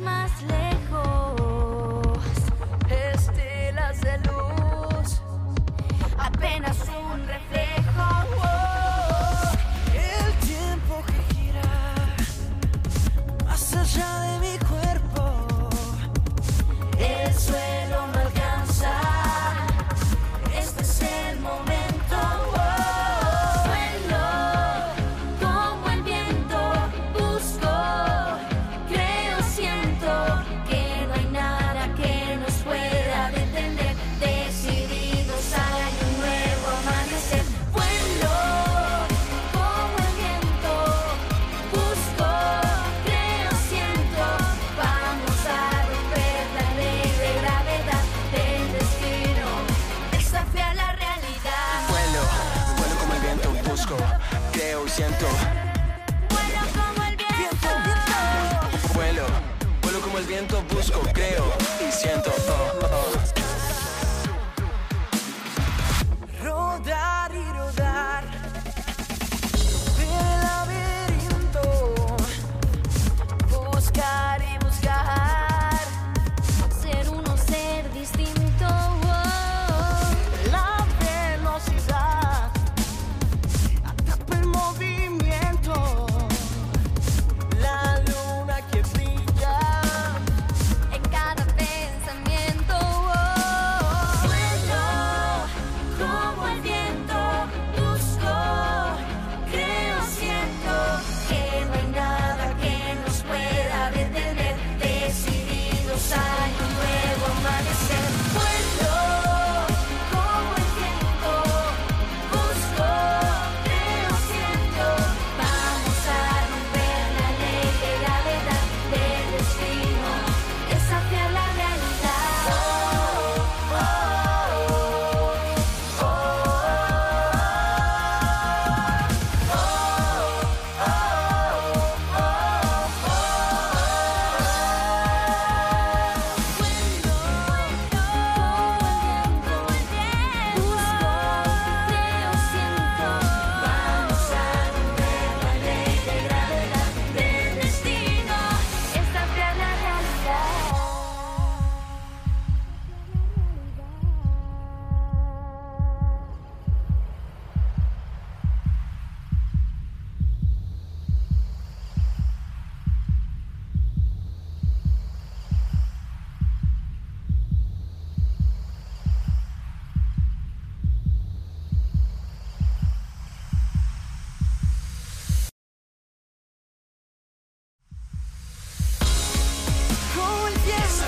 Christmas late. busco, creo y siento. Vuelo como el viento. Vuelo, vuelo como el viento, busco, creo. yes.